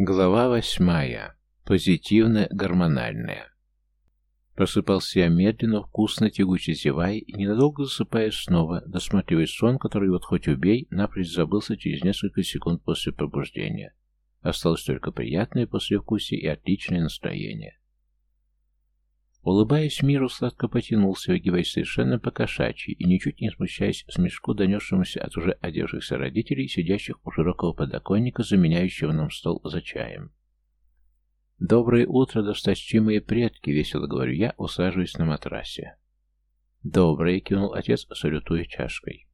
Глава восьмая. Позитивно-гормональная. Просыпался я медленно, вкусно, тягуче зевая и ненадолго засыпая снова, досматривая сон, который вот хоть убей, напрочь забылся через несколько секунд после пробуждения. Осталось только приятное послевкусие и отличное настроение. Улыбаясь миру, сладко потянулся, выгибаясь совершенно по-кошачьи и ничуть не смущаясь смешку, донесшемуся от уже одевшихся родителей, сидящих у широкого подоконника, заменяющего нам стол за чаем. «Доброе утро, досточтимые предки!» — весело говорю я, усаживаясь на матрасе. «Доброе!» — кивнул отец, салютуя чашкой.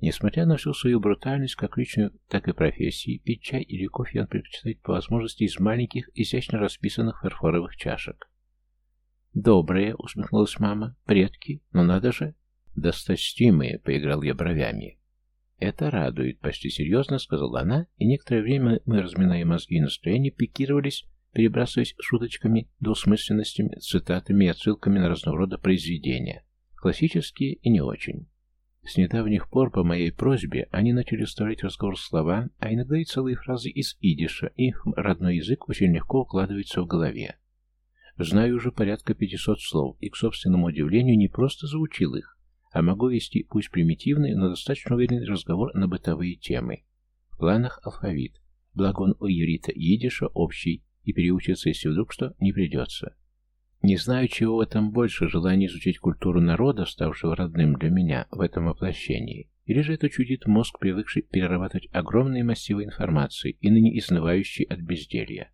Несмотря на всю свою брутальность, как личную, так и профессии, пить чай или кофе он предпочитает по возможности из маленьких, изящно расписанных фарфоровых чашек. «Добрые», — усмехнулась мама. «Предки? Но надо же!» «Досточтимые», — поиграл я бровями. «Это радует», — почти серьезно сказала она, и некоторое время мы, разминая мозги и настроение, пикировались, перебрасываясь шуточками, двусмысленностями, цитатами и отсылками на разного рода произведения, классические и не очень. С недавних пор, по моей просьбе, они начали вставлять разговор слова, а иногда и целые фразы из идиша, их родной язык очень легко укладывается в голове. Знаю уже порядка 500 слов, и, к собственному удивлению, не просто заучил их, а могу вести, пусть примитивный, но достаточно уверенный разговор на бытовые темы. В планах алфавит, благо он у Юрита Едиша общий, и переучиться, если вдруг что, не придется. Не знаю, чего в этом больше, желание изучить культуру народа, ставшего родным для меня в этом воплощении, или же это чудит мозг, привыкший перерабатывать огромные массивы информации и ныне изнывающий от безделья.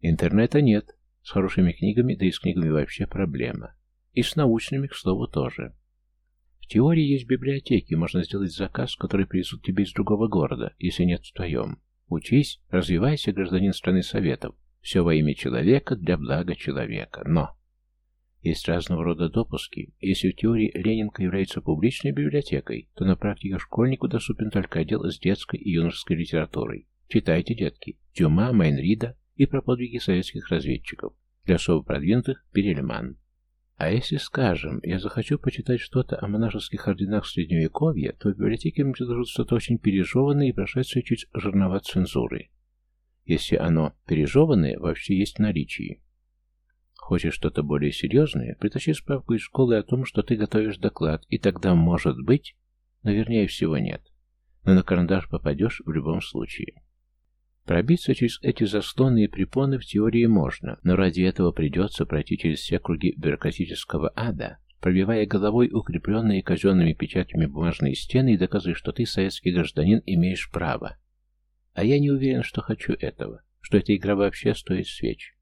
Интернета нет, с хорошими книгами, да и с книгами вообще проблема. И с научными, к слову, тоже. В теории есть библиотеки, можно сделать заказ, который принесут тебе из другого города, если нет в твоем. Учись, развивайся, гражданин страны Советов. Все во имя человека, для блага человека. Но... Есть разного рода допуски. Если в теории Ленинка является публичной библиотекой, то на практике школьнику доступен только отдел с детской и юношеской литературой. Читайте, детки. Дюма, Майнрида, и про подвиги советских разведчиков. Для особо продвинутых – Перельман. А если, скажем, я захочу почитать что-то о монашеских орденах Средневековья, то в библиотеке мне предложат что-то очень пережеванное и прошедшее чуть жирноват цензуры. Если оно пережеванное, вообще есть в наличии. Хочешь что-то более серьезное, притащи справку из школы о том, что ты готовишь доклад, и тогда, может быть, но вернее всего нет. Но на карандаш попадешь в любом случае. Пробиться через эти заслоны и препоны в теории можно, но ради этого придется пройти через все круги бюрократического ада, пробивая головой укрепленные казенными печатями бумажные стены и доказывая, что ты, советский гражданин, имеешь право. А я не уверен, что хочу этого, что эта игра вообще стоит свеч.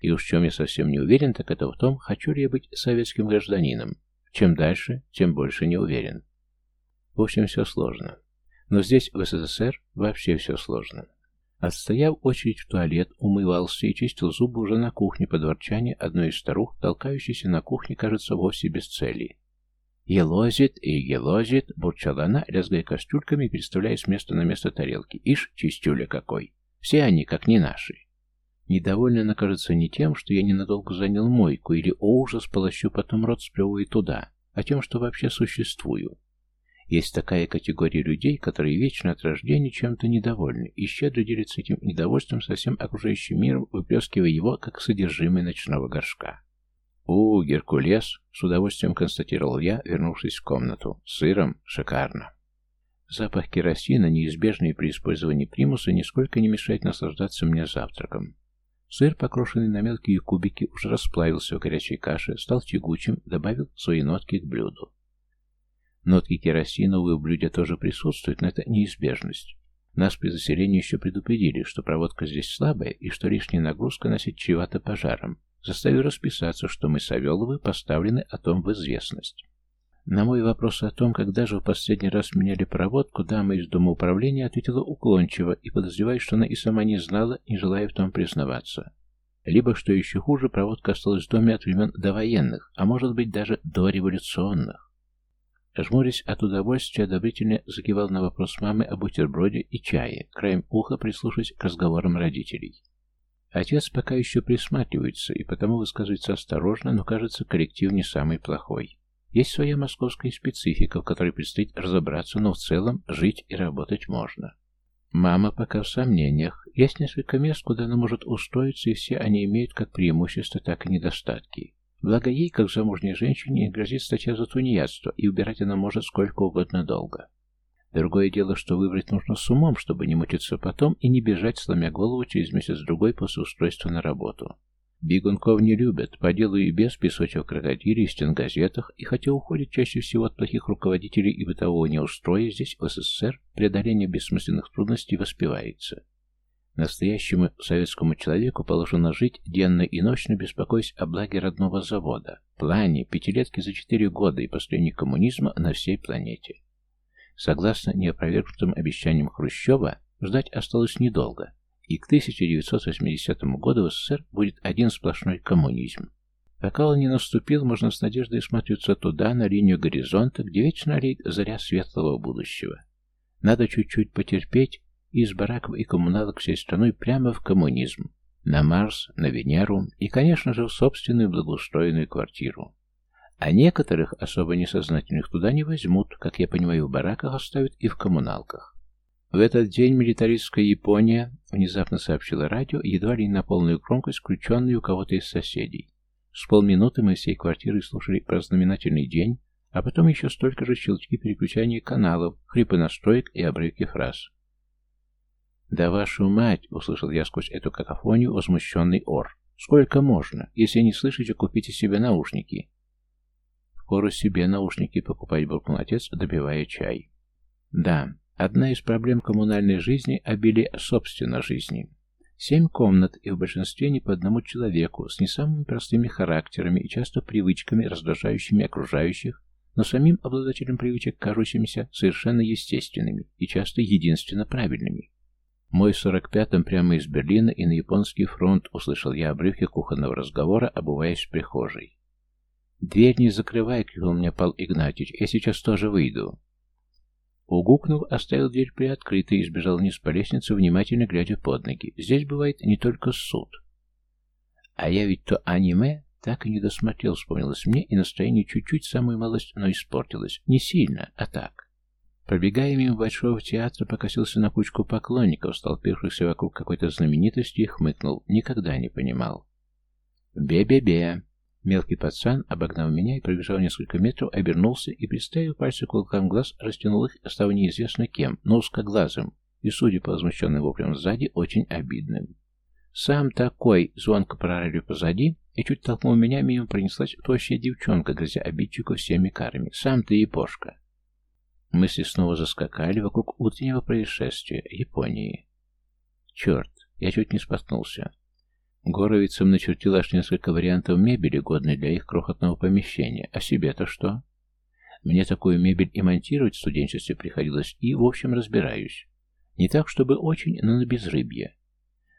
И уж в чем я совсем не уверен, так это в том, хочу ли я быть советским гражданином. Чем дальше, тем больше не уверен. В общем, все сложно. Но здесь, в СССР, вообще все сложно. Отстояв очередь в туалет, умывался и чистил зубы уже на кухне под ворчание одной из старух, толкающейся на кухне, кажется, вовсе без цели. «Елозит и елозит», — бурчала она, лязгая кастрюльками и переставляя с места на место тарелки. «Ишь, чистюля какой! Все они, как не наши!» Недовольна она, кажется, не тем, что я ненадолго занял мойку, или, о ужас, полощу потом рот сплевывая туда, а тем, что вообще существую. Есть такая категория людей, которые вечно от рождения чем-то недовольны и щедро делятся этим недовольством со всем окружающим миром, выплескивая его, как содержимое ночного горшка. «У, Геркулес!» — с удовольствием констатировал я, вернувшись в комнату. «С сыром? Шикарно!» Запах керосина, неизбежный при использовании примуса, нисколько не мешает наслаждаться мне завтраком. Сыр, покрошенный на мелкие кубики, уже расплавился в горячей каше, стал тягучим, добавил свои нотки к блюду. Нотки керосинового в блюде тоже присутствуют, но это неизбежность. Нас при заселении еще предупредили, что проводка здесь слабая и что лишняя нагрузка носит чревато пожаром. Заставили расписаться, что мы Савеловы поставлены о том в известность. На мой вопрос о том, когда же в последний раз меняли проводку, дама из дома управления ответила уклончиво и подозревая, что она и сама не знала, не желая в том признаваться. Либо, что еще хуже, проводка осталась в доме от времен довоенных, а может быть даже дореволюционных. Жмурясь от удовольствия, одобрительно закивал на вопрос мамы о бутерброде и чае, краем уха прислушиваясь к разговорам родителей. Отец пока еще присматривается, и потому высказывается осторожно, но, кажется, коллектив не самый плохой. Есть своя московская специфика, в которой предстоит разобраться, но в целом жить и работать можно. Мама пока в сомнениях. Есть несколько мест, куда она может устроиться, и все они имеют как преимущества, так и недостатки. Благо ей, как замужней женщине, грозит статья за тунеядство, и убирать она может сколько угодно долго. Другое дело, что выбрать нужно с умом, чтобы не мучиться потом и не бежать, сломя голову через месяц-другой после устройства на работу. Бегунков не любят, по делу и без песочек крокодилей в стенгазетах, и хотя уходят чаще всего от плохих руководителей и бытового неустроя, здесь, в СССР, преодоление бессмысленных трудностей воспевается. Настоящему советскому человеку положено жить денно и ночно, беспокоясь о благе родного завода, плане, пятилетки за четыре года и построении коммунизма на всей планете. Согласно неопровергнутым обещаниям Хрущева, ждать осталось недолго – и к 1980 году в СССР будет один сплошной коммунизм. Пока он не наступил, можно с надеждой смотреться туда, на линию горизонта, где вечно олеет заря светлого будущего. Надо чуть-чуть потерпеть, из бараков и коммуналок всей страной прямо в коммунизм. На Марс, на Венеру и, конечно же, в собственную благоустроенную квартиру. А некоторых, особо несознательных, туда не возьмут, как я понимаю, в бараках оставят и в коммуналках. В этот день милитаристская Япония внезапно сообщила радио, едва ли на полную громкость, включенную у кого-то из соседей. С полминуты мы всей квартирой слушали про знаменательный день, а потом еще столько же щелчки переключания каналов, хрипы настроек и обрывки фраз. «Да вашу мать!» — услышал я сквозь эту какофонию возмущенный ор. «Сколько можно? Если не слышите, купите себе наушники». «Впору себе наушники покупать», — буркнул отец, добивая чай. «Да, Одна из проблем коммунальной жизни – обилие собственной жизни. Семь комнат, и в большинстве не по одному человеку, с не самыми простыми характерами и часто привычками, раздражающими окружающих, но самим обладателем привычек, кажущимися совершенно естественными и часто единственно правильными. Мой в 45-м прямо из Берлина и на японский фронт услышал я обрывки кухонного разговора, обуваясь в прихожей. «Дверь не закрывай!» — крикнул мне Пал Игнатьевич. «Я сейчас тоже выйду». Угукнув, оставил дверь приоткрытой и сбежал вниз по лестнице, внимательно глядя под ноги. Здесь бывает не только суд. А я ведь то аниме так и не досмотрел, вспомнилось мне, и настроение чуть-чуть, самую малость, но испортилось. Не сильно, а так. Пробегая мимо Большого театра, покосился на кучку поклонников, столпившихся вокруг какой-то знаменитости, и хмыкнул. Никогда не понимал. «Бе-бе-бе!» Мелкий пацан, обогнав меня и пробежав несколько метров, обернулся и, приставив пальцы к уголкам глаз, растянул их, став неизвестно кем, но узкоглазым, и, судя по возмущенным воплям сзади, очень обидным. «Сам такой!» — звонко прорали позади, и чуть толкнул меня, мимо пронеслась тощая девчонка, грозя обидчику всеми карами. «Сам ты, япошка!» Мысли снова заскакали вокруг утреннего происшествия Японии. «Черт!» Я чуть не споткнулся. Горовицам начертил аж несколько вариантов мебели, годной для их крохотного помещения. А себе-то что? Мне такую мебель и монтировать в студенчестве приходилось, и, в общем, разбираюсь. Не так, чтобы очень, но на безрыбье.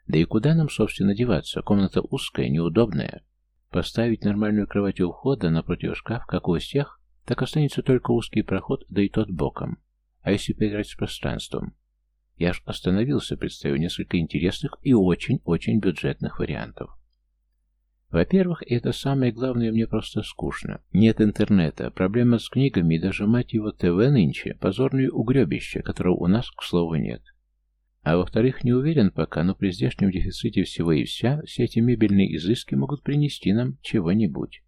Да и куда нам, собственно, деваться? Комната узкая, неудобная. Поставить нормальную кровать у входа напротив шкаф, как у всех, так останется только узкий проход, да и тот боком. А если поиграть с пространством? Я ж остановился, представив несколько интересных и очень-очень бюджетных вариантов. Во-первых, это самое главное, мне просто скучно. Нет интернета, проблема с книгами и даже, мать его, ТВ нынче, позорное угребище, которого у нас, к слову, нет. А во-вторых, не уверен пока, но при здешнем дефиците всего и вся, все эти мебельные изыски могут принести нам чего-нибудь.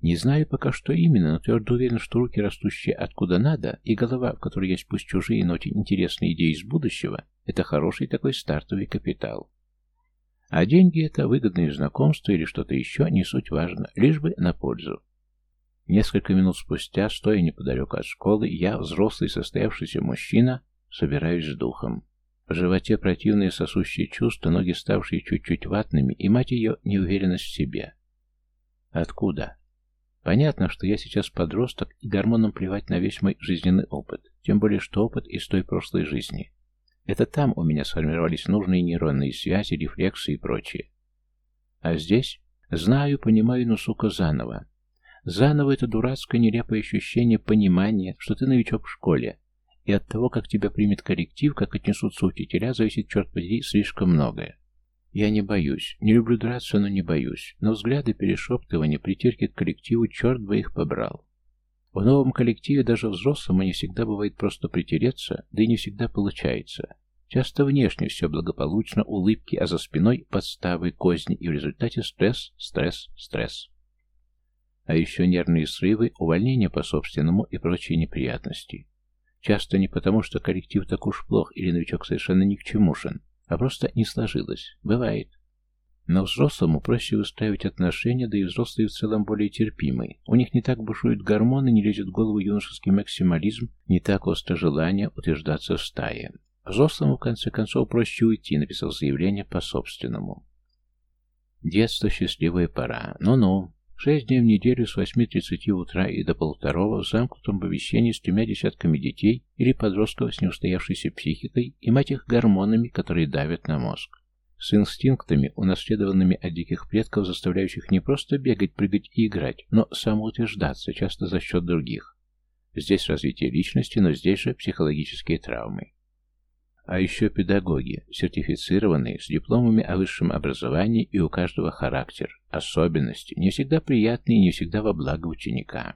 Не знаю пока что именно, но твердо уверен, что руки, растущие откуда надо, и голова, в которой есть пусть чужие, но очень интересные идеи из будущего, это хороший такой стартовый капитал. А деньги это выгодные знакомства или что-то еще, не суть важно, лишь бы на пользу. Несколько минут спустя, стоя неподалеку от школы, я, взрослый состоявшийся мужчина, собираюсь с духом. В животе противные сосущие чувства, ноги ставшие чуть-чуть ватными, и мать ее неуверенность в себе. Откуда? Понятно, что я сейчас подросток, и гормонам плевать на весь мой жизненный опыт, тем более, что опыт из той прошлой жизни. Это там у меня сформировались нужные нейронные связи, рефлексы и прочее. А здесь? Знаю, понимаю, но, сука, заново. Заново это дурацкое нелепое ощущение понимания, что ты новичок в школе, и от того, как тебя примет коллектив, как отнесутся учителя, зависит, черт подери, слишком многое. Я не боюсь. Не люблю драться, но не боюсь. Но взгляды, перешептывания, притирки к коллективу, черт бы их побрал. В новом коллективе даже взрослому не всегда бывает просто притереться, да и не всегда получается. Часто внешне все благополучно, улыбки, а за спиной подставы, козни, и в результате стресс, стресс, стресс. А еще нервные срывы, увольнения по собственному и прочие неприятности. Часто не потому, что коллектив так уж плох или новичок совершенно ни к чемушен, а просто не сложилось. Бывает. Но взрослому проще выстраивать отношения, да и взрослые в целом более терпимы. У них не так бушуют гормоны, не лезет в голову юношеский максимализм, не так остро желание утверждаться в стае. Взрослому, в конце концов, проще уйти, написал заявление по-собственному. Детство — счастливая пора. Ну-ну. Шесть дней в неделю с 8.30 утра и до полуторого в замкнутом помещении с тремя десятками детей или подростков с неустоявшейся психикой и мать их гормонами, которые давят на мозг. С инстинктами, унаследованными от диких предков, заставляющих не просто бегать, прыгать и играть, но самоутверждаться, часто за счет других. Здесь развитие личности, но здесь же психологические травмы. А еще педагоги, сертифицированные, с дипломами о высшем образовании и у каждого характер, особенности, не всегда приятные и не всегда во благо ученика.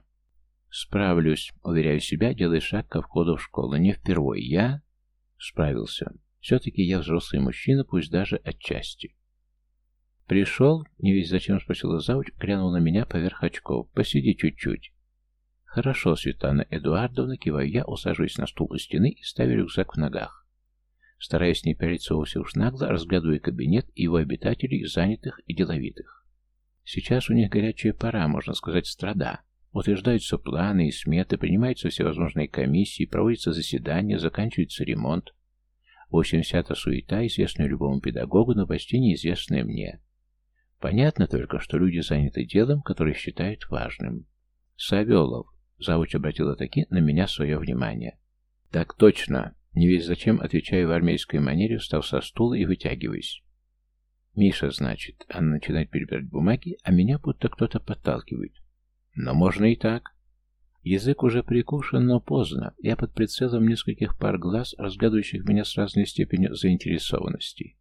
Справлюсь, уверяю себя, делая шаг ко входу в школу. Не впервой. Я справился. Все-таки я взрослый мужчина, пусть даже отчасти. Пришел, не весь зачем спросила завуч, глянул на меня поверх очков. Посиди чуть-чуть. Хорошо, Светлана Эдуардовна, киваю я, усаживаясь на стул у стены и ставя рюкзак в ногах. Стараясь не пялиться вовсе уж нагло, разглядывая кабинет и его обитателей, занятых и деловитых. Сейчас у них горячая пора, можно сказать, страда. Утверждаются планы и сметы, принимаются всевозможные комиссии, проводятся заседания, заканчивается ремонт. В общем, вся эта суета, известная любому педагогу, но почти неизвестная мне. Понятно только, что люди заняты делом, которое считают важным. Савелов. Завуч обратила таки на меня свое внимание. Так точно. Не весь зачем, отвечаю в армейской манере, встав со стула и вытягиваясь. Миша, значит. Она начинает перебирать бумаги, а меня будто кто-то подталкивает. Но можно и так. Язык уже прикушен, но поздно. Я под прицелом нескольких пар глаз, разгадывающих меня с разной степенью заинтересованности.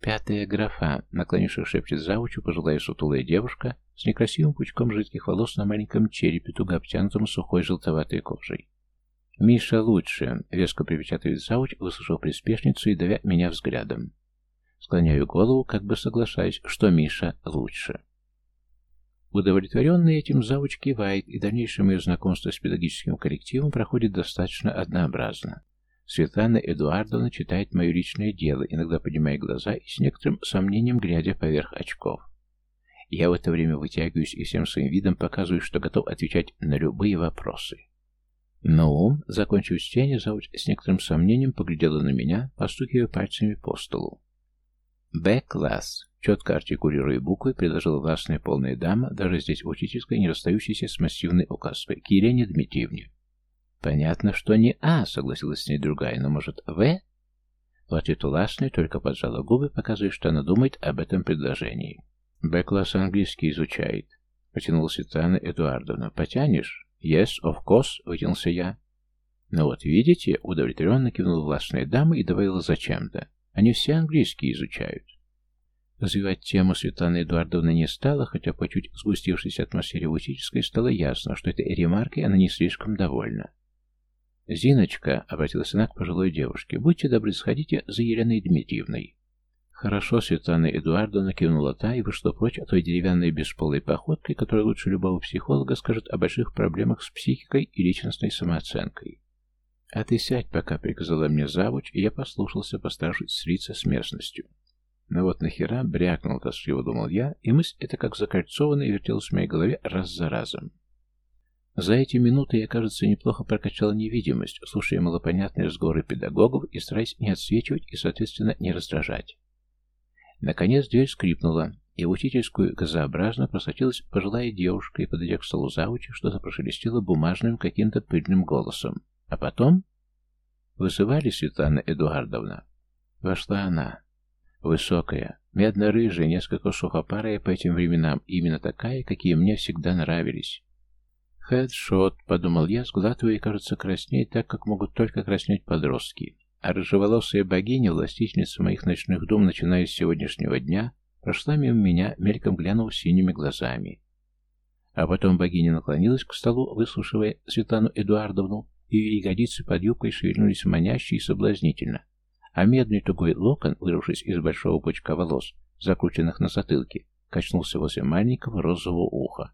Пятая графа, наклонившись шепчет завучу, пожилая сутулая девушка с некрасивым пучком жидких волос на маленьком черепе, туго обтянутом сухой желтоватой кожей. «Миша лучше», — резко припечатывает завуч, выслушав приспешницу и давя меня взглядом. Склоняю голову, как бы соглашаясь, что Миша лучше. Удовлетворенный этим завуч кивает, и дальнейшее мое знакомство с педагогическим коллективом проходит достаточно однообразно. Светлана Эдуардовна читает мое личное дело, иногда поднимая глаза и с некоторым сомнением глядя поверх очков. Я в это время вытягиваюсь и всем своим видом показываю, что готов отвечать на любые вопросы. «Ну?» — закончив чтение, завуч с некоторым сомнением поглядела на меня, постукивая пальцами по столу. «Б-класс», четко артикулируя буквы, предложила властная полная дама, даже здесь учительская, не расстающаяся с массивной указкой, к Елене Дмитриевне. «Понятно, что не А», — согласилась с ней другая, но, может, В? В ответ властная только поджала губы, показывая, что она думает об этом предложении. «Б-класс английский изучает», — потянула Светлана Эдуардовна. «Потянешь?» «Yes, of course», — вытянулся я. «Ну вот, видите», — удовлетворенно кивнула властная дама и добавила зачем-то. Они все английский изучают. Развивать тему Светлана Эдуардовна не стала, хотя по чуть сгустившейся атмосфере в стало ясно, что этой ремаркой она не слишком довольна. «Зиночка», — обратилась она к пожилой девушке, — «будьте добры, сходите за Еленой Дмитриевной». «Хорошо», — Светлана Эдуардовна кивнула та и вышла прочь от той деревянной бесполой походкой, которая лучше любого психолога скажет о больших проблемах с психикой и личностной самооценкой. «А ты сядь пока», — приказала мне завуч, и я послушался, постаравшись слиться с местностью. Но вот нахера брякнул тоскливо, думал я, и мысль эта как закольцованная вертелась в моей голове раз за разом. За эти минуты я, кажется, неплохо прокачал невидимость, слушая малопонятные разговоры педагогов и стараясь не отсвечивать и, соответственно, не раздражать. Наконец дверь скрипнула, и в учительскую газообразно просочилась пожилая девушка и, подойдя к столу завучи, что-то прошелестело бумажным каким-то пыльным голосом. А потом... «Вызывали, Светлана Эдуардовна?» Вошла она. Высокая, медно-рыжая, несколько сухопарая по этим временам, именно такая, какие мне всегда нравились. «Хедшот», — подумал я, сглатывая и, кажется, краснеет так, как могут только краснеть подростки. А рыжеволосая богиня, властительница моих ночных дум, начиная с сегодняшнего дня, прошла мимо меня, мельком глянув синими глазами. А потом богиня наклонилась к столу, выслушивая Светлану Эдуардовну, и ее ягодицы под юбкой шевельнулись маняще и соблазнительно. а медный тугой локон, вырвавшись из большого пучка волос, закрученных на затылке, качнулся возле маленького розового уха.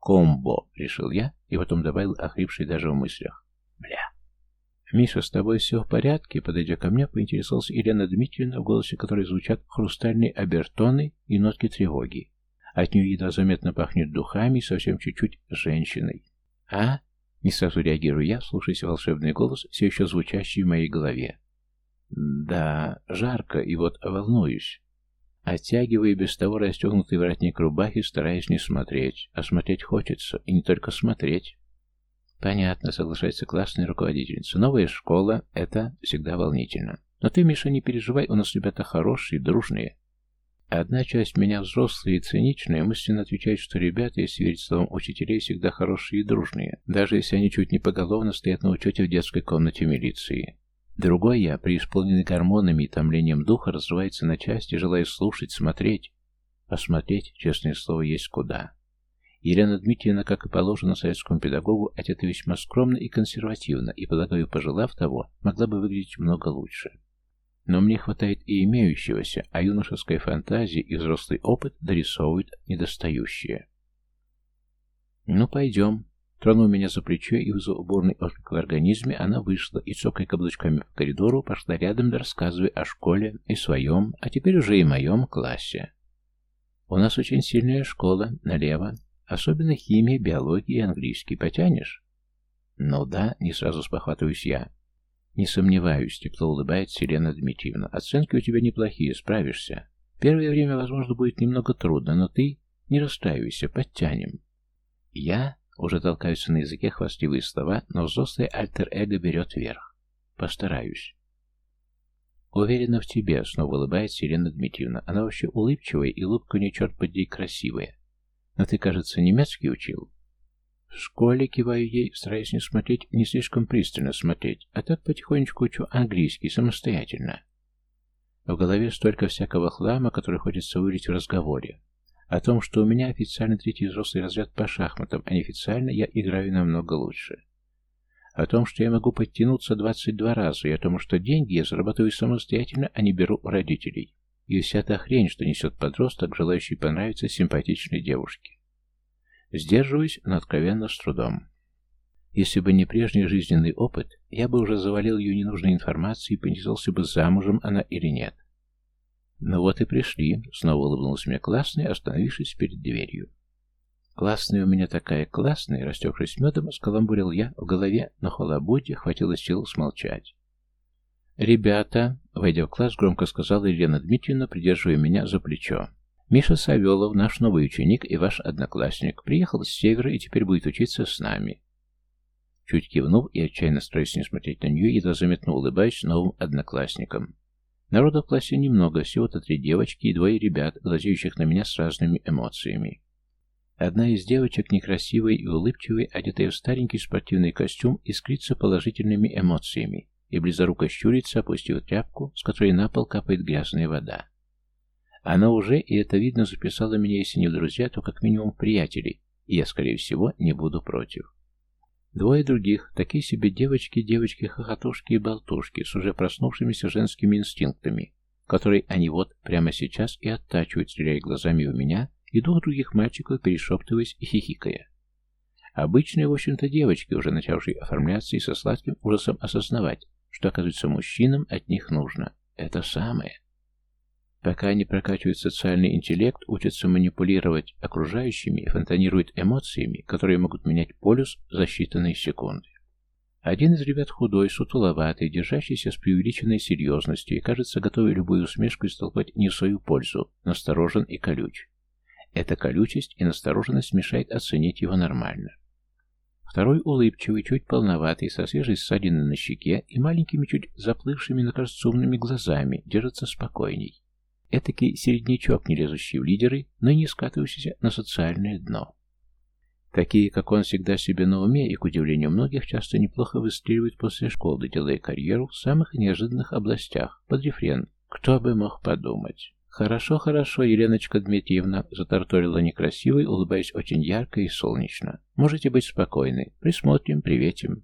«Комбо!» — решил я, и потом добавил охрипший даже в мыслях. «Миша, с тобой все в порядке?» Подойдя ко мне, поинтересовался Елена Дмитриевна, в голосе которой звучат хрустальные обертоны и нотки тревоги. От нее едва заметно пахнет духами и совсем чуть-чуть женщиной. «А?» Не сразу реагирую я, слушаясь волшебный голос, все еще звучащий в моей голове. «Да, жарко, и вот волнуюсь». Оттягивая без того расстегнутый воротник рубахи, стараясь не смотреть. А смотреть хочется, и не только смотреть. Понятно, соглашается классная руководительница. Новая школа — это всегда волнительно. Но ты, Миша, не переживай, у нас ребята хорошие, дружные. Одна часть меня взрослая и циничная, мысленно отвечает, что ребята, если верить словам учителей, всегда хорошие и дружные, даже если они чуть не поголовно стоят на учете в детской комнате милиции. Другой я, преисполненный гормонами и томлением духа, разрывается на части, желая слушать, смотреть. Посмотреть, честное слово, есть куда. Елена Дмитриевна, как и положено советскому педагогу, одета весьма скромно и консервативно, и, полагаю, пожелав того, могла бы выглядеть много лучше. Но мне хватает и имеющегося, а юношеская фантазия и взрослый опыт дорисовывают недостающие. «Ну, пойдем». Тронув меня за плечо и вызвав уборный отклик в организме, она вышла и, цокая каблучками по коридору, пошла рядом, рассказывая о школе и своем, а теперь уже и моем классе. «У нас очень сильная школа, налево, Особенно химия, биология и английский. Потянешь? Ну да, не сразу спохватываюсь я. Не сомневаюсь, тепло улыбается Елена Дмитриевна. Оценки у тебя неплохие, справишься. Первое время, возможно, будет немного трудно, но ты не расстраивайся, подтянем. Я уже толкаются на языке хвастливые слова, но взрослое альтер-эго берет верх. Постараюсь. Уверена в тебе, снова улыбается Елена Дмитриевна. Она вообще улыбчивая, и улыбка у нее, черт подери, красивая. Но ты, кажется, немецкий учил? В школе киваю ей, стараясь не смотреть, не слишком пристально смотреть, а так потихонечку учу английский самостоятельно. В голове столько всякого хлама, который хочется вылить в разговоре. О том, что у меня официально третий взрослый разряд по шахматам, а неофициально я играю намного лучше. О том, что я могу подтянуться 22 раза, и о том, что деньги я зарабатываю самостоятельно, а не беру у родителей и вся та хрень, что несет подросток, желающий понравиться симпатичной девушке. Сдерживаюсь, но откровенно с трудом. Если бы не прежний жизненный опыт, я бы уже завалил ее ненужной информацией и поинтересовался бы, замужем она или нет. Ну вот и пришли, снова улыбнулась мне классная, остановившись перед дверью. Классная у меня такая классная, растекшись медом, скаламбурил я в голове, но холобуде хватило сил смолчать. «Ребята», — войдя в класс, громко сказала Елена Дмитриевна, придерживая меня за плечо. «Миша Савелов, наш новый ученик и ваш одноклассник, приехал с севера и теперь будет учиться с нами». Чуть кивнув и отчаянно стараясь не смотреть на нее, едва заметно улыбаясь новым одноклассникам. Народа в классе немного, всего-то три девочки и двое ребят, глазеющих на меня с разными эмоциями. Одна из девочек, некрасивой и улыбчивой, одетая в старенький спортивный костюм, искрится положительными эмоциями и близоруко щурится, опустив тряпку, с которой на пол капает грязная вода. Она уже, и это видно, записала меня, если не в друзья, то как минимум в приятели, и я, скорее всего, не буду против. Двое других, такие себе девочки, девочки-хохотушки и болтушки, с уже проснувшимися женскими инстинктами, которые они вот прямо сейчас и оттачивают, стреляя глазами в меня, и двух других мальчиков, перешептываясь и хихикая. Обычные, в общем-то, девочки, уже начавшие оформляться и со сладким ужасом осознавать, что, оказывается, мужчинам от них нужно. Это самое. Пока они прокачивают социальный интеллект, учатся манипулировать окружающими и фонтанируют эмоциями, которые могут менять полюс за считанные секунды. Один из ребят худой, сутуловатый, держащийся с преувеличенной серьезностью и, кажется, готовый любую усмешку истолковать не в свою пользу, насторожен и колюч. Эта колючесть и настороженность мешает оценить его нормально. Второй улыбчивый, чуть полноватый, со свежей ссадиной на щеке и маленькими, чуть заплывшими, но кажется, умными глазами, держится спокойней. Этакий середнячок, не лезущий в лидеры, но не скатывающийся на социальное дно. Такие, как он, всегда себе на уме и, к удивлению многих, часто неплохо выстреливают после школы, делая карьеру в самых неожиданных областях, под рефрен «Кто бы мог подумать?». «Хорошо, хорошо, Еленочка Дмитриевна», — затарторила некрасивой, улыбаясь очень ярко и солнечно. «Можете быть спокойны. Присмотрим, приветим».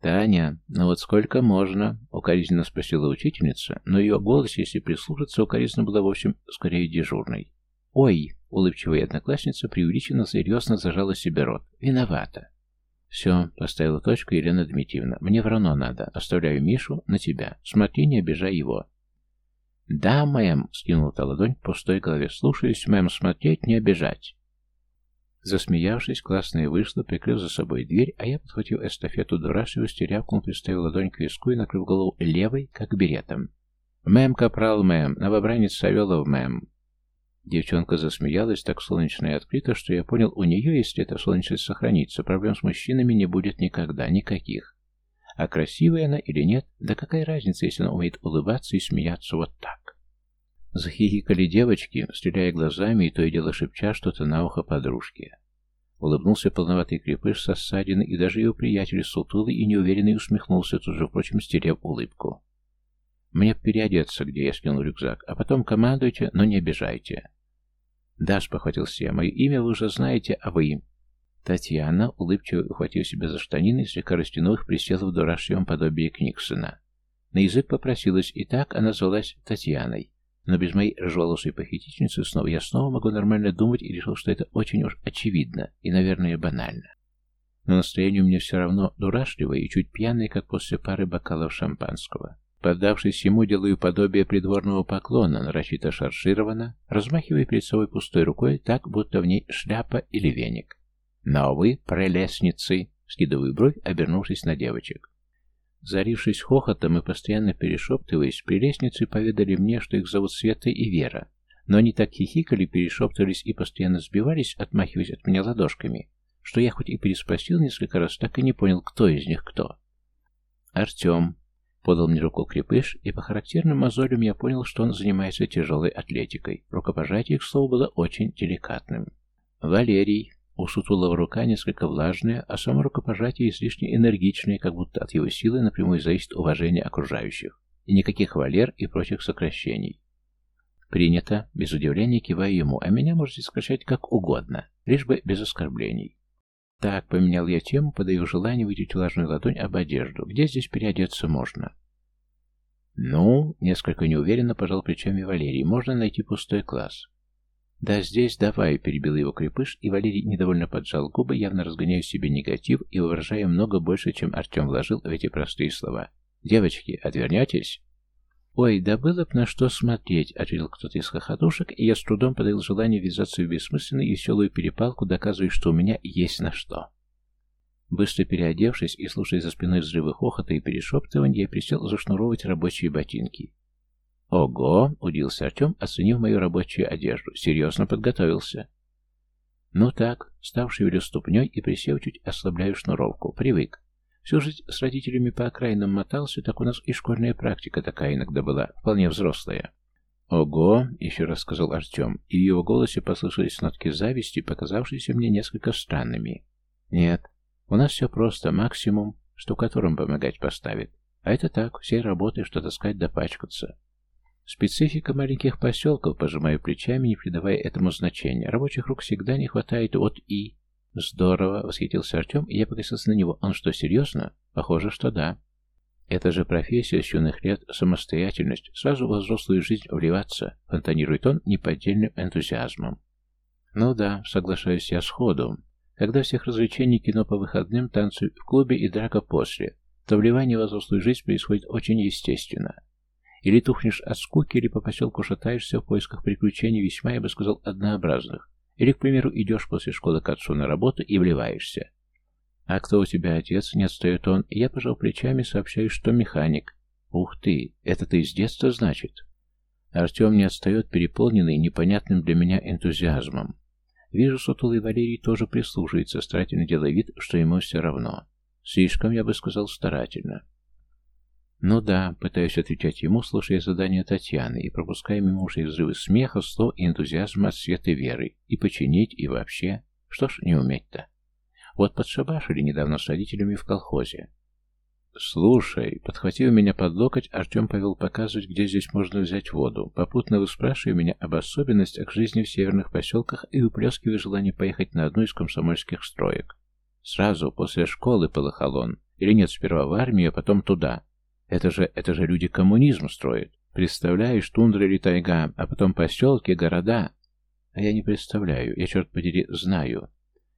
«Таня, ну вот сколько можно?» — укоризненно спросила учительница, но ее голос, если прислушаться, укоризненно была, в общем, скорее дежурной. «Ой!» — улыбчивая одноклассница преувеличенно серьезно зажала себе рот. «Виновата!» «Все», — поставила точку Елена Дмитриевна. «Мне в равно надо. Оставляю Мишу на тебя. Смотри, не обижай его». «Да, мэм», — скинула та ладонь в пустой голове. «Слушаюсь, мэм, смотреть, не обижать». Засмеявшись, классная вышла, прикрыв за собой дверь, а я, подхватив эстафету дурашливости, рявкнул, приставил ладонь к виску и накрыв голову левой, как беретом. «Мэм, капрал, мэм, новобранец Савелов, мэм». Девчонка засмеялась так солнечно и открыто, что я понял, у нее, если эта солнечность сохранится, проблем с мужчинами не будет никогда, никаких. А красивая она или нет, да какая разница, если она умеет улыбаться и смеяться вот так. Захихикали девочки, стреляя глазами и то и дело шепча что-то на ухо подружке. Улыбнулся полноватый крепыш со ссадины, и даже его приятель сутулый и неуверенный усмехнулся, тут же, впрочем, стерев улыбку. «Мне переодеться, где я скинул рюкзак, а потом командуйте, но не обижайте». «Да», — спохватился я, — «мое имя вы уже знаете, а вы...» Татьяна, улыбчиво ухватив себя за штанины, слегка растянув присела в дурашливом подобии Книксона. На язык попросилась, и так она звалась Татьяной. Но без моей рыжеволосой похитительницы снова я снова могу нормально думать и решил, что это очень уж очевидно и, наверное, банально. Но настроение у меня все равно дурашливое и чуть пьяное, как после пары бокалов шампанского. Поддавшись ему, делаю подобие придворного поклона, нарочито шаршированно, размахивая перед собой пустой рукой так, будто в ней шляпа или веник. «Но вы прелестницы!» — скидываю бровь, обернувшись на девочек. Зарившись хохотом и постоянно перешептываясь, при лестнице поведали мне, что их зовут Света и Вера. Но они так хихикали, перешептывались и постоянно сбивались, отмахиваясь от меня ладошками, что я хоть и переспросил несколько раз, так и не понял, кто из них кто. Артем. Подал мне руку крепыш, и по характерным мозолям я понял, что он занимается тяжелой атлетикой. Рукопожатие, к слову, было очень деликатным. Валерий. У Сутулова рука несколько влажная, а само рукопожатие излишне энергичное, как будто от его силы напрямую зависит уважение окружающих. И никаких валер и прочих сокращений. Принято, без удивления киваю ему, а меня можете сокращать как угодно, лишь бы без оскорблений. Так, поменял я тему, подаю желание выйти влажную ладонь об одежду. Где здесь переодеться можно? Ну, несколько неуверенно пожал плечами Валерий. Можно найти пустой класс. «Да здесь давай», — перебил его крепыш, и Валерий недовольно поджал губы, явно разгоняя себе негатив и выражая много больше, чем Артем вложил в эти простые слова. «Девочки, отвернетесь?» «Ой, да было б на что смотреть», — ответил кто-то из хохотушек, и я с трудом подавил желание ввязаться в бессмысленную и веселую перепалку, доказывая, что у меня есть на что. Быстро переодевшись и слушая за спиной взрывы хохота и перешептывания, я присел зашнуровывать рабочие ботинки. «Ого!» — удивился Артем, оценив мою рабочую одежду. «Серьезно подготовился». «Ну так, ставший велю ступней и присев чуть ослабляю шнуровку. Привык. Всю жизнь с родителями по окраинам мотался, так у нас и школьная практика такая иногда была, вполне взрослая». «Ого!» — еще раз сказал Артем, и в его голосе послышались нотки зависти, показавшиеся мне несколько странными. «Нет, у нас все просто, максимум, что которым помогать поставит. А это так, всей работы, что таскать да пачкаться. Специфика маленьких поселков, пожимаю плечами, не придавая этому значения. Рабочих рук всегда не хватает от «и». Здорово, восхитился Артем, и я покосился на него. Он что, серьезно? Похоже, что да. Это же профессия с юных лет, самостоятельность, сразу во взрослую жизнь вливаться, фонтанирует он неподдельным энтузиазмом. Ну да, соглашаюсь я сходу. Когда всех развлечений кино по выходным, танцы в клубе и драка после, то вливание в взрослую жизнь происходит очень естественно. Или тухнешь от скуки, или по поселку шатаешься в поисках приключений весьма, я бы сказал, однообразных. Или, к примеру, идешь после школы к отцу на работу и вливаешься. А кто у тебя отец, не отстает он, я, пожал плечами, сообщаю, что механик. Ух ты, это ты с детства, значит? Артем не отстает, переполненный непонятным для меня энтузиазмом. Вижу, сутулый Валерий тоже прислушивается, старательно делая вид, что ему все равно. Слишком, я бы сказал, старательно. Ну да, пытаюсь отвечать ему, слушая задания Татьяны и пропуская мимо ушей взрывы смеха, слов и энтузиазма от Светы Веры. И починить, и вообще. Что ж не уметь-то? Вот подшабашили недавно с родителями в колхозе. «Слушай», — подхватив меня под локоть, Артем повел показывать, где здесь можно взять воду, попутно выспрашивая меня об особенностях жизни в северных поселках и выплескивая желание поехать на одну из комсомольских строек. Сразу после школы полыхал он, Или нет, сперва в армию, а потом туда. Это же, это же люди коммунизм строят. Представляешь, тундра или тайга, а потом поселки, города. А я не представляю, я, черт подери, знаю.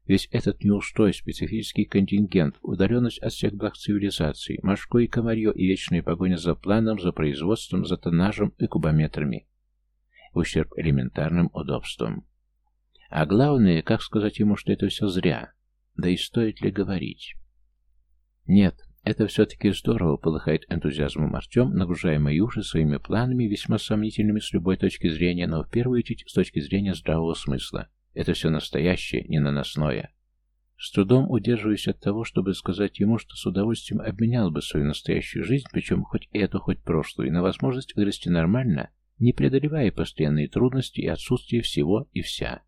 Весь этот неустой, специфический контингент, удаленность от всех благ цивилизации, морской и комарье и вечная погоня за планом, за производством, за тоннажем и кубометрами. Ущерб элементарным удобствам. А главное, как сказать ему, что это все зря? Да и стоит ли говорить? Нет, это все-таки здорово, полыхает энтузиазмом Артем, нагружая мои уши своими планами, весьма сомнительными с любой точки зрения, но в первую очередь с точки зрения здравого смысла. Это все настоящее, не наносное. С трудом удерживаюсь от того, чтобы сказать ему, что с удовольствием обменял бы свою настоящую жизнь, причем хоть эту, хоть прошлую, на возможность вырасти нормально, не преодолевая постоянные трудности и отсутствие всего и вся.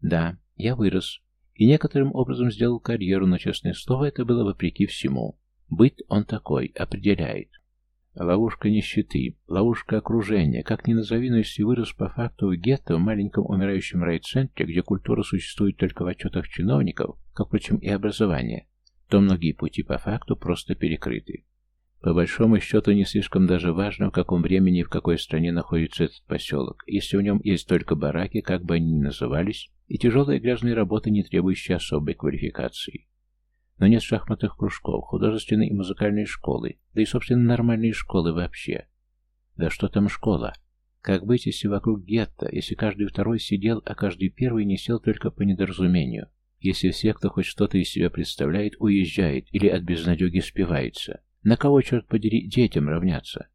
Да, я вырос, и некоторым образом сделал карьеру, но, честное слово, это было вопреки всему. Быть он такой, определяет. Ловушка нищеты, ловушка окружения, как ни назови, но если вырос по факту в гетто, в маленьком умирающем райцентре, где культура существует только в отчетах чиновников, как, впрочем, и образование, то многие пути по факту просто перекрыты. По большому счету не слишком даже важно, в каком времени и в какой стране находится этот поселок, если в нем есть только бараки, как бы они ни назывались, и тяжелые грязные работы, не требующие особой квалификации. Но нет шахматных кружков, художественной и музыкальной школы, да и, собственно, нормальной школы вообще. Да что там школа? Как быть, если вокруг гетто, если каждый второй сидел, а каждый первый не сел только по недоразумению, если все, кто хоть что-то из себя представляет, уезжает или от безнадеги спивается? На кого, черт подери, детям равняться?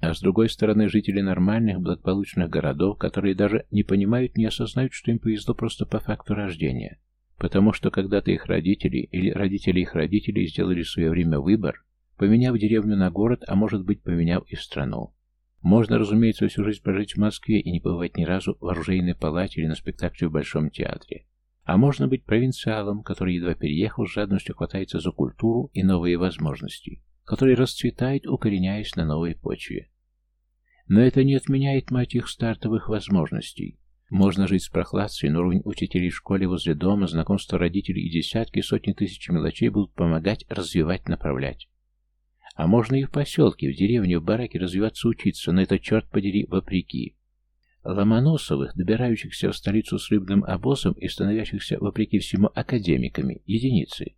А с другой стороны, жители нормальных, благополучных городов, которые даже не понимают, не осознают, что им повезло просто по факту рождения. Потому что когда-то их родители или родители их родителей сделали в свое время выбор, поменяв деревню на город, а может быть, поменяв и страну. Можно, разумеется, всю жизнь прожить в Москве и не побывать ни разу в оружейной палате или на спектакле в Большом театре. А можно быть провинциалом, который, едва переехал, с жадностью хватается за культуру и новые возможности который расцветает, укореняясь на новой почве. Но это не отменяет, мать их, стартовых возможностей. Можно жить с прохладцей, но уровень учителей в школе возле дома, знакомство родителей и десятки, сотни тысяч мелочей будут помогать развивать, направлять. А можно и в поселке, в деревне, в бараке развиваться, учиться, но это, черт подери, вопреки. Ломоносовых, добирающихся в столицу с рыбным обозом и становящихся, вопреки всему, академиками, единицы.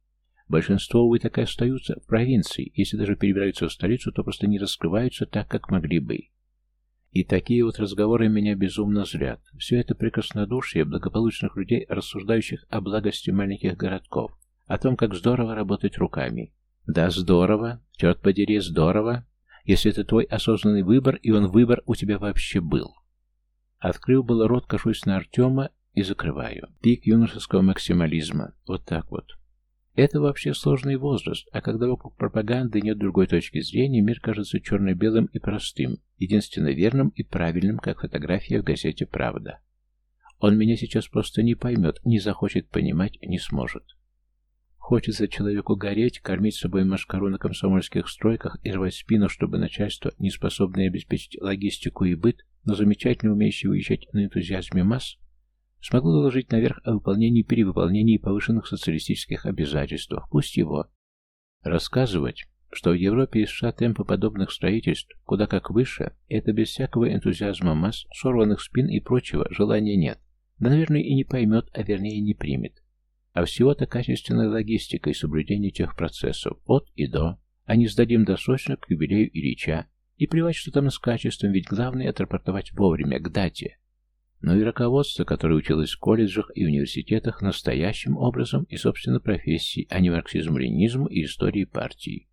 Большинство, увы, так и остаются в провинции, если даже перебираются в столицу, то просто не раскрываются так, как могли бы. И такие вот разговоры меня безумно злят. Все это прекраснодушие благополучных людей, рассуждающих о благости маленьких городков, о том, как здорово работать руками. Да, здорово, черт подери, здорово, если это твой осознанный выбор, и он выбор у тебя вообще был. Открыл было рот, кашусь на Артема и закрываю. Пик юношеского максимализма. Вот так вот. Это вообще сложный возраст, а когда вокруг пропаганды нет другой точки зрения, мир кажется черно-белым и простым, единственно верным и правильным, как фотография в газете «Правда». Он меня сейчас просто не поймет, не захочет понимать, не сможет. Хочется человеку гореть, кормить собой машкару на комсомольских стройках и рвать спину, чтобы начальство, не способное обеспечить логистику и быт, но замечательно умеющее уезжать на энтузиазме масс, смогло доложить наверх о выполнении, перевыполнении повышенных социалистических обязательствах. Пусть его. Рассказывать, что в Европе и США темпы подобных строительств куда как выше, это без всякого энтузиазма масс, сорванных спин и прочего желания нет. Да, наверное, и не поймет, а вернее не примет. А всего-то качественной логистикой соблюдения тех процессов от и до, а не сдадим досрочно к юбилею Ильича. И плевать, что там с качеством, ведь главное отрапортовать вовремя, к дате но и руководство, которое училось в колледжах и университетах настоящим образом и, собственно, профессии, а не марксизму-ленинизму и истории партии.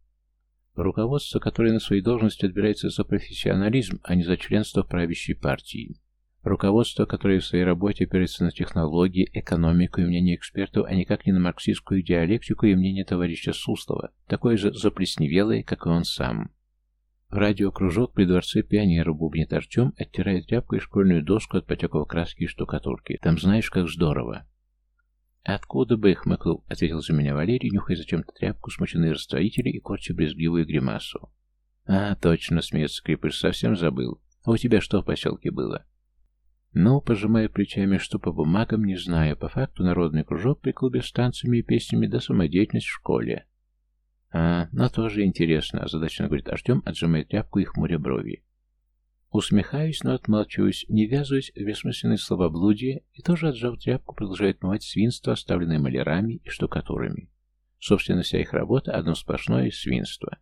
Руководство, которое на своей должности отбирается за профессионализм, а не за членство в правящей партии. Руководство, которое в своей работе опирается на технологии, экономику и мнение экспертов, а никак не на марксистскую диалектику и мнение товарища Суслова, такое же заплесневелое, как и он сам. Радиокружок при дворце пионера бубнит Артем, оттирает тряпкой школьную доску от потеков краски и штукатурки. Там знаешь, как здорово. «Откуда бы их мыкнул?» — ответил за меня Валерий, нюхая зачем-то тряпку, смоченные растворители и корча брезгливую гримасу. «А, точно», — смеется Крепыш, — «совсем забыл. А у тебя что в поселке было?» «Ну, пожимая плечами, что по бумагам, не знаю. По факту народный кружок при клубе с танцами и песнями да самодеятельность в школе. А, но тоже интересно, озадаченно говорит Артем, отжимая тряпку и хмуря брови. Усмехаюсь, но отмалчиваюсь, не ввязываясь в бессмысленные словоблудие и тоже, отжав тряпку, продолжает мывать свинство, оставленное малярами и штукатурами. Собственно, вся их работа — одно сплошное свинство.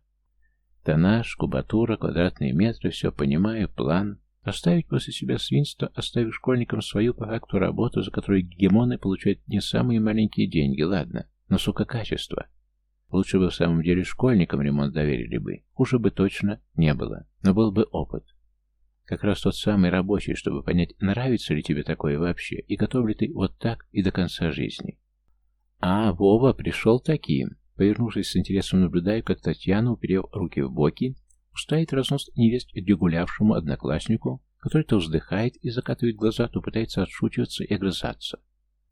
Тонаж, кубатура, квадратные метры, все понимаю, план. Оставить после себя свинство, оставив школьникам свою по факту работу, за которую гегемоны получают не самые маленькие деньги, ладно, но, сука, качество. Лучше бы в самом деле школьникам ремонт доверили бы, хуже бы точно не было, но был бы опыт. Как раз тот самый рабочий, чтобы понять, нравится ли тебе такое вообще, и готов ли ты вот так и до конца жизни. А, Вова пришел таким. Повернувшись с интересом, наблюдая, как Татьяна, уперев руки в боки, устраивает разнос невест дегулявшему однокласснику, который то вздыхает и закатывает глаза, то пытается отшучиваться и огрызаться.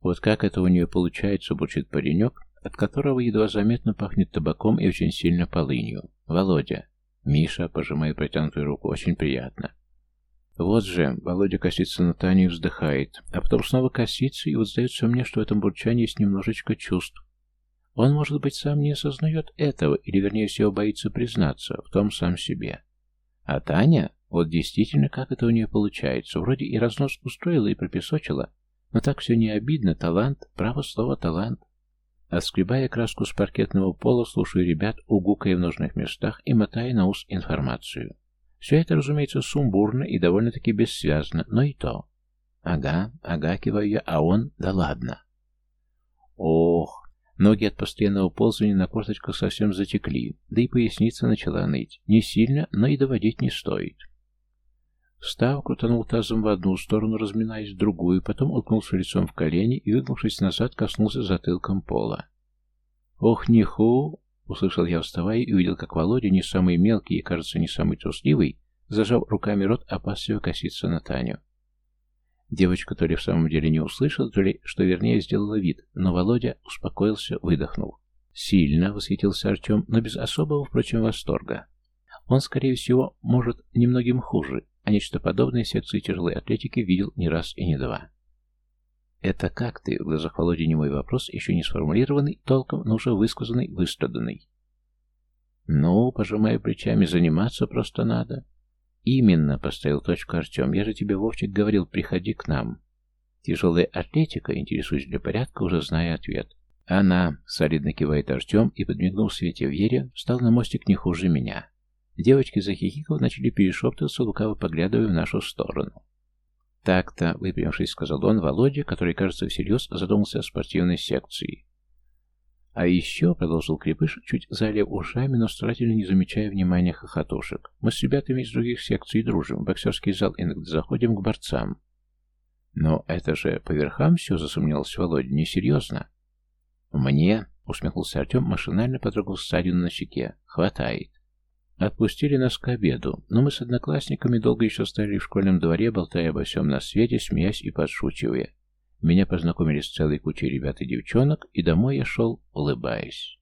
Вот как это у нее получается, бурчит паренек, от которого едва заметно пахнет табаком и очень сильно полынью. Володя. Миша, пожимая протянутую руку, очень приятно. Вот же, Володя косится на Таню и вздыхает, а потом снова косится, и вот сдается мне, что в этом бурчании есть немножечко чувств. Он, может быть, сам не осознает этого, или, вернее всего, боится признаться в том сам себе. А Таня, вот действительно, как это у нее получается, вроде и разнос устроила, и пропесочила, но так все не обидно, талант, право слово талант. Отскребая краску с паркетного пола, слушаю ребят, угукая в нужных местах и мотая на ус информацию. Все это, разумеется, сумбурно и довольно-таки бессвязно, но и то. Ага, ага, киваю я, а он, да ладно. Ох, ноги от постоянного ползания на корточках совсем затекли, да и поясница начала ныть. Не сильно, но и доводить не стоит. Встав, крутанул тазом в одну сторону, разминаясь в другую, потом уткнулся лицом в колени и, выгнувшись назад, коснулся затылком пола. «Ох, ниху!» — услышал я, вставая, и увидел, как Володя, не самый мелкий и, кажется, не самый трусливый, зажав руками рот, опасливо косится на Таню. Девочка то ли в самом деле не услышала, то ли, что вернее, сделала вид, но Володя успокоился, выдохнул. Сильно восхитился Артем, но без особого, впрочем, восторга. Он, скорее всего, может немногим хуже, а нечто подобное секции тяжелой атлетики видел не раз и не два. «Это как ты?» — в глазах Володи мой вопрос, еще не сформулированный, толком, но уже высказанный, выстраданный. «Ну, пожимая плечами, заниматься просто надо». «Именно», — поставил точку Артем, — «я же тебе, Вовчик, говорил, приходи к нам». «Тяжелая атлетика?» — интересуюсь для порядка, уже зная ответ. «Она», — солидно кивает Артем и, подмигнув Свете Вере, встал на мостик не хуже меня. Девочки, захихиков, начали перешептываться, лукаво поглядывая в нашу сторону. «Так-то», — выпрямившись, сказал он Володя, который, кажется, всерьез задумался о спортивной секции. «А еще», — продолжил Крепыш, чуть залив ушами, но старательно не замечая внимания хохотушек, «мы с ребятами из других секций дружим, в боксерский зал иногда заходим к борцам». «Но это же по верхам все», — засомнился Володя, — «несерьезно». «Мне», — усмехнулся Артем, машинально потрогал ссадину на щеке, — «хватает». Отпустили нас к обеду, но мы с одноклассниками долго еще стояли в школьном дворе, болтая обо всем на свете, смеясь и подшучивая. Меня познакомили с целой кучей ребят и девчонок, и домой я шел, улыбаясь.